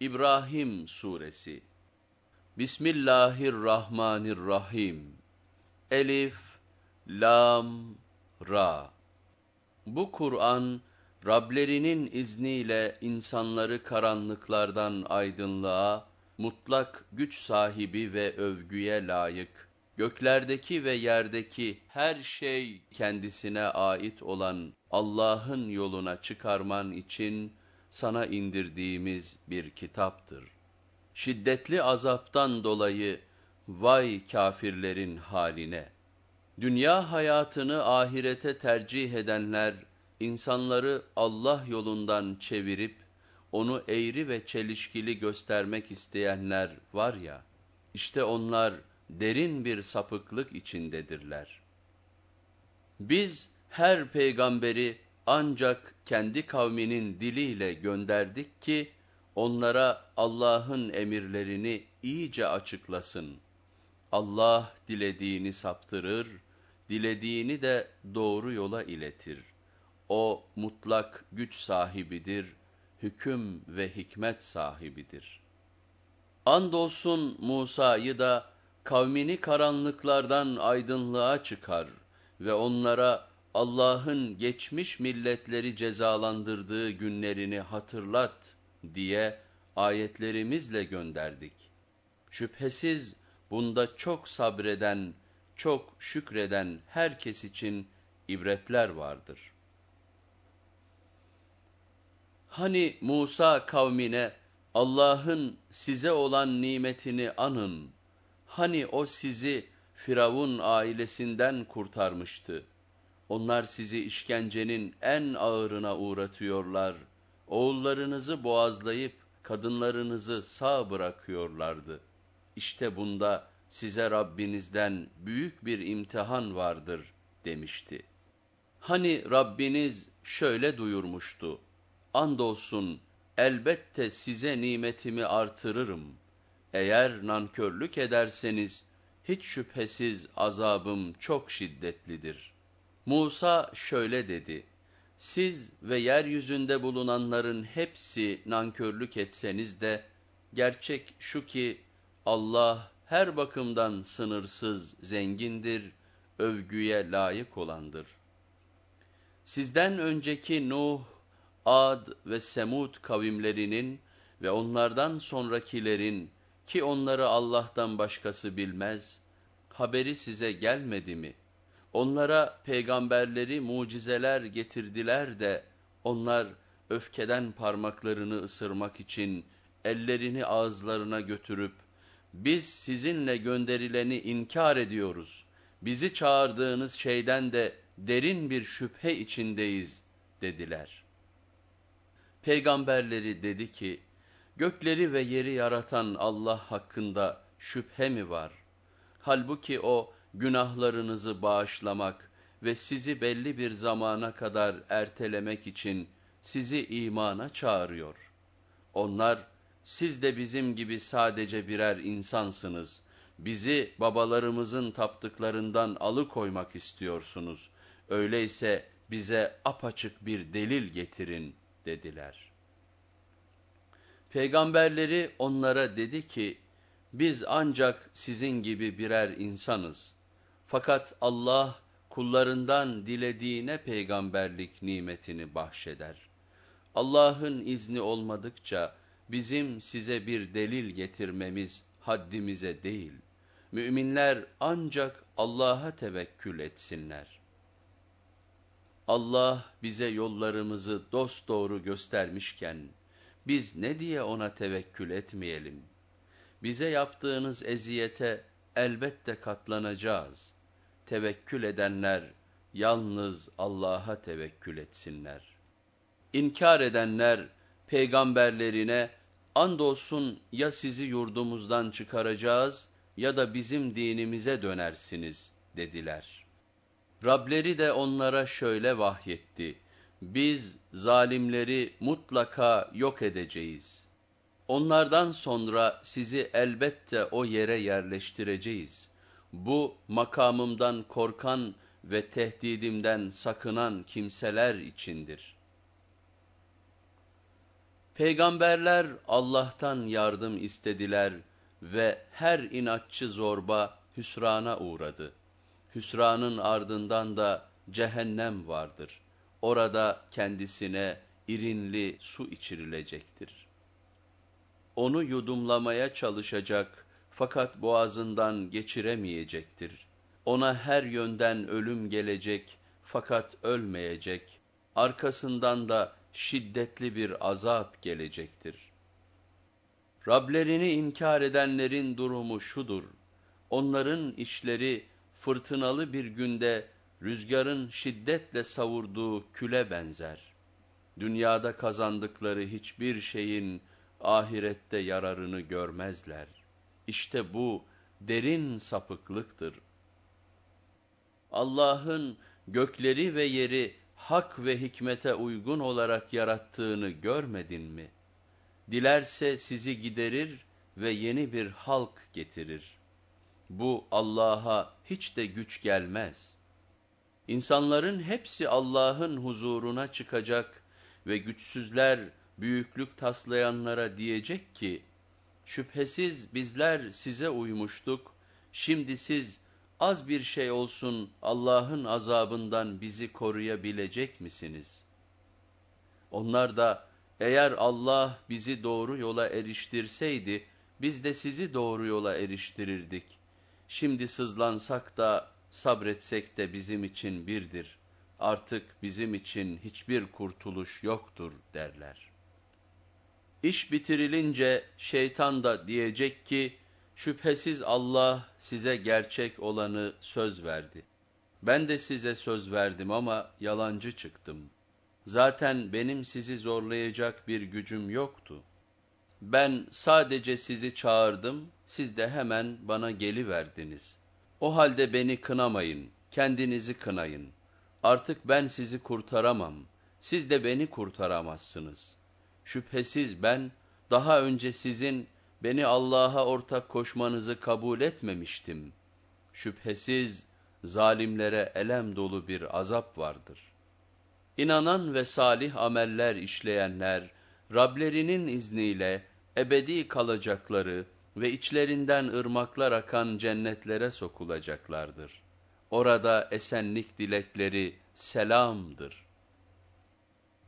İbrahim Suresi. Bismillahirrahmanirrahim. Elif, Lam, Ra. Bu Kur'an, Rablerinin izniyle insanları karanlıklardan aydınlığa, mutlak güç sahibi ve övgüye layık, göklerdeki ve yerdeki her şey kendisine ait olan Allah'ın yoluna çıkarman için, sana indirdiğimiz bir kitaptır. Şiddetli azaptan dolayı vay kafirlerin haline! Dünya hayatını ahirete tercih edenler, insanları Allah yolundan çevirip, onu eğri ve çelişkili göstermek isteyenler var ya, işte onlar derin bir sapıklık içindedirler. Biz her peygamberi ancak kendi kavminin diliyle gönderdik ki, onlara Allah'ın emirlerini iyice açıklasın. Allah dilediğini saptırır, dilediğini de doğru yola iletir. O mutlak güç sahibidir, hüküm ve hikmet sahibidir. Andolsun Musa'yı da kavmini karanlıklardan aydınlığa çıkar ve onlara Allah'ın geçmiş milletleri cezalandırdığı günlerini hatırlat diye ayetlerimizle gönderdik. Şüphesiz bunda çok sabreden, çok şükreden herkes için ibretler vardır. Hani Musa kavmine Allah'ın size olan nimetini anın, hani o sizi Firavun ailesinden kurtarmıştı. Onlar sizi işkencenin en ağırına uğratıyorlar, oğullarınızı boğazlayıp kadınlarınızı sağ bırakıyorlardı. İşte bunda size Rabbinizden büyük bir imtihan vardır demişti. Hani Rabbiniz şöyle duyurmuştu, andolsun elbette size nimetimi artırırım. Eğer nankörlük ederseniz hiç şüphesiz azabım çok şiddetlidir. Musa şöyle dedi, siz ve yeryüzünde bulunanların hepsi nankörlük etseniz de, gerçek şu ki Allah her bakımdan sınırsız zengindir, övgüye layık olandır. Sizden önceki Nuh, Ad ve Semud kavimlerinin ve onlardan sonrakilerin ki onları Allah'tan başkası bilmez, haberi size gelmedi mi? Onlara peygamberleri mucizeler getirdiler de onlar öfkeden parmaklarını ısırmak için ellerini ağızlarına götürüp biz sizinle gönderileni inkar ediyoruz. Bizi çağırdığınız şeyden de derin bir şüphe içindeyiz dediler. Peygamberleri dedi ki, gökleri ve yeri yaratan Allah hakkında şüphe mi var? Halbuki o günahlarınızı bağışlamak ve sizi belli bir zamana kadar ertelemek için sizi imana çağırıyor. Onlar, siz de bizim gibi sadece birer insansınız. Bizi babalarımızın taptıklarından alıkoymak istiyorsunuz. Öyleyse bize apaçık bir delil getirin dediler. Peygamberleri onlara dedi ki, biz ancak sizin gibi birer insanız. Fakat Allah kullarından dilediğine peygamberlik nimetini bahşeder. Allah'ın izni olmadıkça bizim size bir delil getirmemiz haddimize değil. Müminler ancak Allah'a tevekkül etsinler. Allah bize yollarımızı dosdoğru göstermişken, biz ne diye ona tevekkül etmeyelim? Bize yaptığınız eziyete elbette katlanacağız. Tevekkül edenler yalnız Allah'a tevekkül etsinler. İnkar edenler peygamberlerine andolsun ya sizi yurdumuzdan çıkaracağız ya da bizim dinimize dönersiniz dediler. Rableri de onlara şöyle vahyetti. Biz zalimleri mutlaka yok edeceğiz. Onlardan sonra sizi elbette o yere yerleştireceğiz. Bu makamımdan korkan ve tehdidimden sakınan kimseler içindir.'' Peygamberler Allah'tan yardım istediler ve her inatçı zorba hüsrana uğradı. Hüsranın ardından da cehennem vardır. Orada kendisine irinli su içirilecektir. Onu yudumlamaya çalışacak fakat boğazından geçiremeyecektir. Ona her yönden ölüm gelecek fakat ölmeyecek. Arkasından da şiddetli bir azap gelecektir. Rablerini inkar edenlerin durumu şudur. Onların işleri fırtınalı bir günde rüzgarın şiddetle savurduğu küle benzer. Dünyada kazandıkları hiçbir şeyin ahirette yararını görmezler. İşte bu derin sapıklıktır. Allah'ın gökleri ve yeri hak ve hikmete uygun olarak yarattığını görmedin mi? Dilerse sizi giderir ve yeni bir halk getirir. Bu Allah'a hiç de güç gelmez. İnsanların hepsi Allah'ın huzuruna çıkacak ve güçsüzler büyüklük taslayanlara diyecek ki, şüphesiz bizler size uymuştuk, şimdi siz az bir şey olsun Allah'ın azabından bizi koruyabilecek misiniz? Onlar da eğer Allah bizi doğru yola eriştirseydi biz de sizi doğru yola eriştirirdik. Şimdi sızlansak da sabretsek de bizim için birdir. Artık bizim için hiçbir kurtuluş yoktur derler. İş bitirilince şeytan da diyecek ki, Şüphesiz Allah size gerçek olanı söz verdi. Ben de size söz verdim ama yalancı çıktım. Zaten benim sizi zorlayacak bir gücüm yoktu. Ben sadece sizi çağırdım, siz de hemen bana geliverdiniz. O halde beni kınamayın, kendinizi kınayın. Artık ben sizi kurtaramam, siz de beni kurtaramazsınız. Şüphesiz ben, daha önce sizin beni Allah'a ortak koşmanızı kabul etmemiştim. Şüphesiz zalimlere elem dolu bir azap vardır. İnanan ve salih ameller işleyenler, Rablerinin izniyle ebedi kalacakları ve içlerinden ırmaklar akan cennetlere sokulacaklardır. Orada esenlik dilekleri selamdır.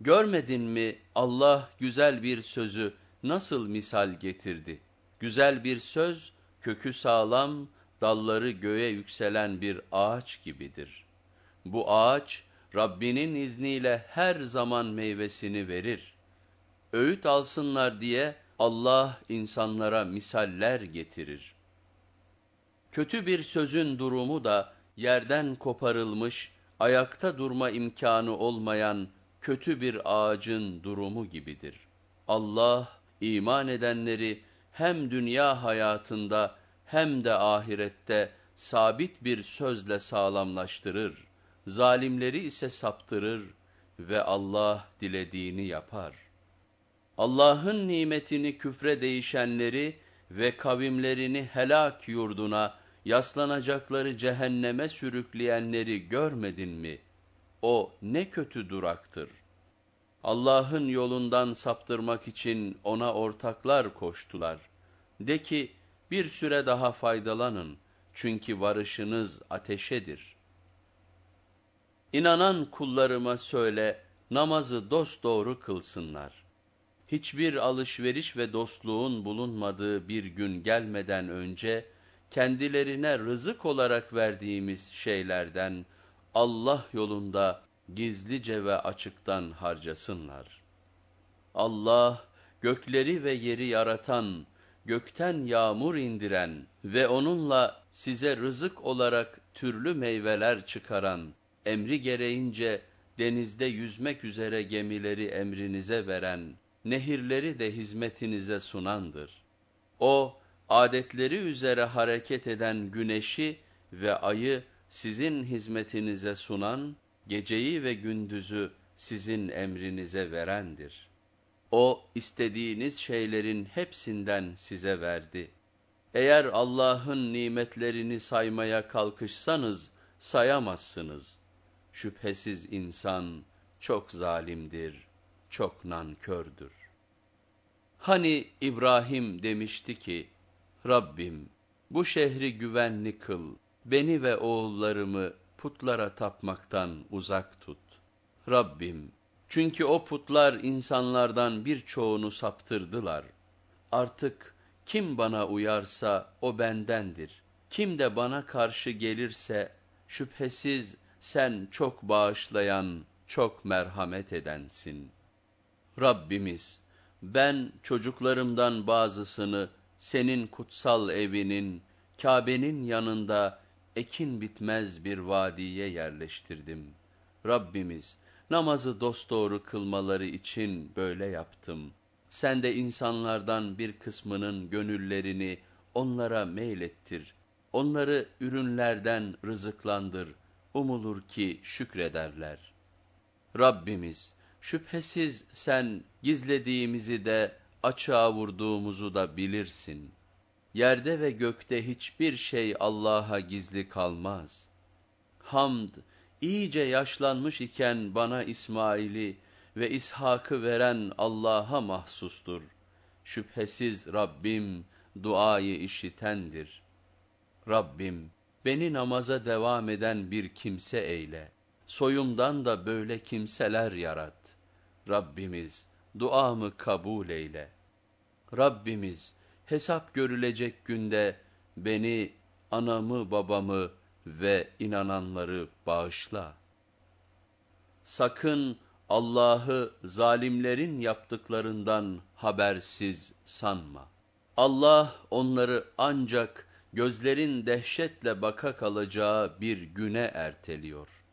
Görmedin mi Allah güzel bir sözü nasıl misal getirdi? Güzel bir söz, kökü sağlam, dalları göğe yükselen bir ağaç gibidir. Bu ağaç, Rabbinin izniyle her zaman meyvesini verir. Öğüt alsınlar diye Allah insanlara misaller getirir. Kötü bir sözün durumu da yerden koparılmış, ayakta durma imkanı olmayan kötü bir ağacın durumu gibidir. Allah iman edenleri hem dünya hayatında hem de ahirette sabit bir sözle sağlamlaştırır, zalimleri ise saptırır ve Allah dilediğini yapar. Allah'ın nimetini küfre değişenleri ve kavimlerini helak yurduna, yaslanacakları cehenneme sürükleyenleri görmedin mi? O ne kötü duraktır. Allah'ın yolundan saptırmak için ona ortaklar koştular. De ki, bir süre daha faydalanın, çünkü varışınız ateşedir. İnanan kullarıma söyle, namazı dosdoğru kılsınlar. Hiçbir alışveriş ve dostluğun bulunmadığı bir gün gelmeden önce, kendilerine rızık olarak verdiğimiz şeylerden, Allah yolunda gizlice ve açıktan harcasınlar. Allah, gökleri ve yeri yaratan, gökten yağmur indiren ve onunla size rızık olarak türlü meyveler çıkaran, emri gereğince denizde yüzmek üzere gemileri emrinize veren, nehirleri de hizmetinize sunandır. O, adetleri üzere hareket eden güneşi ve ayı sizin hizmetinize sunan, geceyi ve gündüzü sizin emrinize verendir. O istediğiniz şeylerin hepsinden size verdi. Eğer Allah'ın nimetlerini saymaya kalkışsanız sayamazsınız. Şüphesiz insan çok zalimdir, çok nankördür. Hani İbrahim demişti ki, Rabbim bu şehri güvenli kıl, beni ve oğullarımı putlara tapmaktan uzak tut. Rabbim, çünkü o putlar insanlardan birçoğunu saptırdılar. Artık kim bana uyarsa o bendendir. Kim de bana karşı gelirse şüphesiz sen çok bağışlayan, çok merhamet edensin. Rabbimiz, ben çocuklarımdan bazısını senin kutsal evinin, Kabe'nin yanında ekin bitmez bir vadiye yerleştirdim. Rabbimiz, namazı dosdoğru kılmaları için böyle yaptım. Sen de insanlardan bir kısmının gönüllerini onlara meylettir. Onları ürünlerden rızıklandır. Umulur ki şükrederler. Rabbimiz, şüphesiz sen gizlediğimizi de açığa vurduğumuzu da bilirsin. Yerde ve gökte hiçbir şey Allah'a gizli kalmaz. Hamd, iyice yaşlanmış iken bana İsmail'i ve İshak'ı veren Allah'a mahsustur. Şüphesiz Rabbim duayı işitendir. Rabbim beni namaza devam eden bir kimse eyle. Soyumdan da böyle kimseler yarat. Rabbimiz duamı kabul eyle. Rabbimiz hesap görülecek günde beni, anamı, babamı ve inananları bağışla. Sakın Allah'ı zalimlerin yaptıklarından habersiz sanma. Allah onları ancak gözlerin dehşetle baka kalacağı bir güne erteliyor.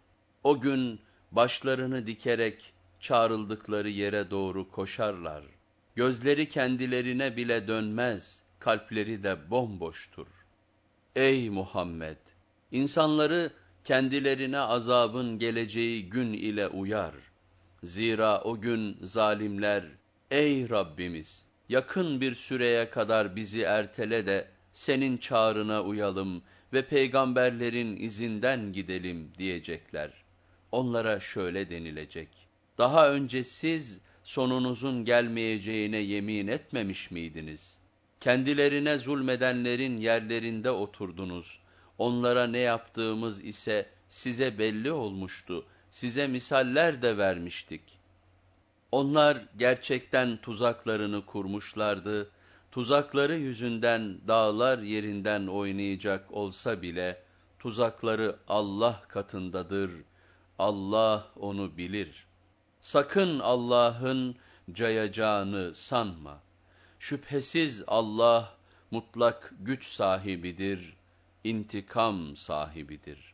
O gün başlarını dikerek çağrıldıkları yere doğru koşarlar. Gözleri kendilerine bile dönmez, kalpleri de bomboştur. Ey Muhammed! İnsanları kendilerine azabın geleceği gün ile uyar. Zira o gün zalimler, ey Rabbimiz! Yakın bir süreye kadar bizi ertele de senin çağrına uyalım ve peygamberlerin izinden gidelim diyecekler. Onlara şöyle denilecek. Daha önce siz sonunuzun gelmeyeceğine yemin etmemiş miydiniz? Kendilerine zulmedenlerin yerlerinde oturdunuz. Onlara ne yaptığımız ise size belli olmuştu. Size misaller de vermiştik. Onlar gerçekten tuzaklarını kurmuşlardı. Tuzakları yüzünden dağlar yerinden oynayacak olsa bile, tuzakları Allah katındadır. Allah onu bilir.'' Sakın Allah'ın cayacağını sanma. Şüphesiz Allah mutlak güç sahibidir, intikam sahibidir.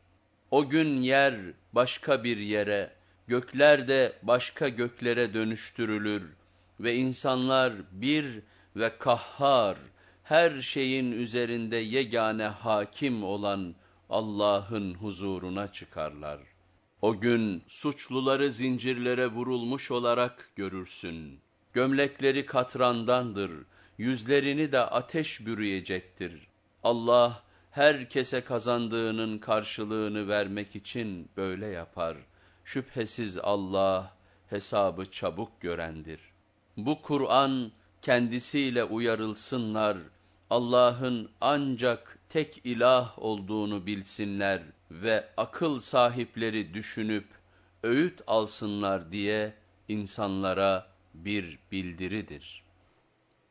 O gün yer başka bir yere, gökler de başka göklere dönüştürülür ve insanlar bir ve kahhar, her şeyin üzerinde yegane hakim olan Allah'ın huzuruna çıkarlar.'' O gün suçluları zincirlere vurulmuş olarak görürsün. Gömlekleri katrandandır, yüzlerini de ateş bürüyecektir. Allah herkese kazandığının karşılığını vermek için böyle yapar. Şüphesiz Allah hesabı çabuk görendir. Bu Kur'an kendisiyle uyarılsınlar, Allah'ın ancak tek ilah olduğunu bilsinler ve akıl sahipleri düşünüp öğüt alsınlar diye insanlara bir bildiridir.''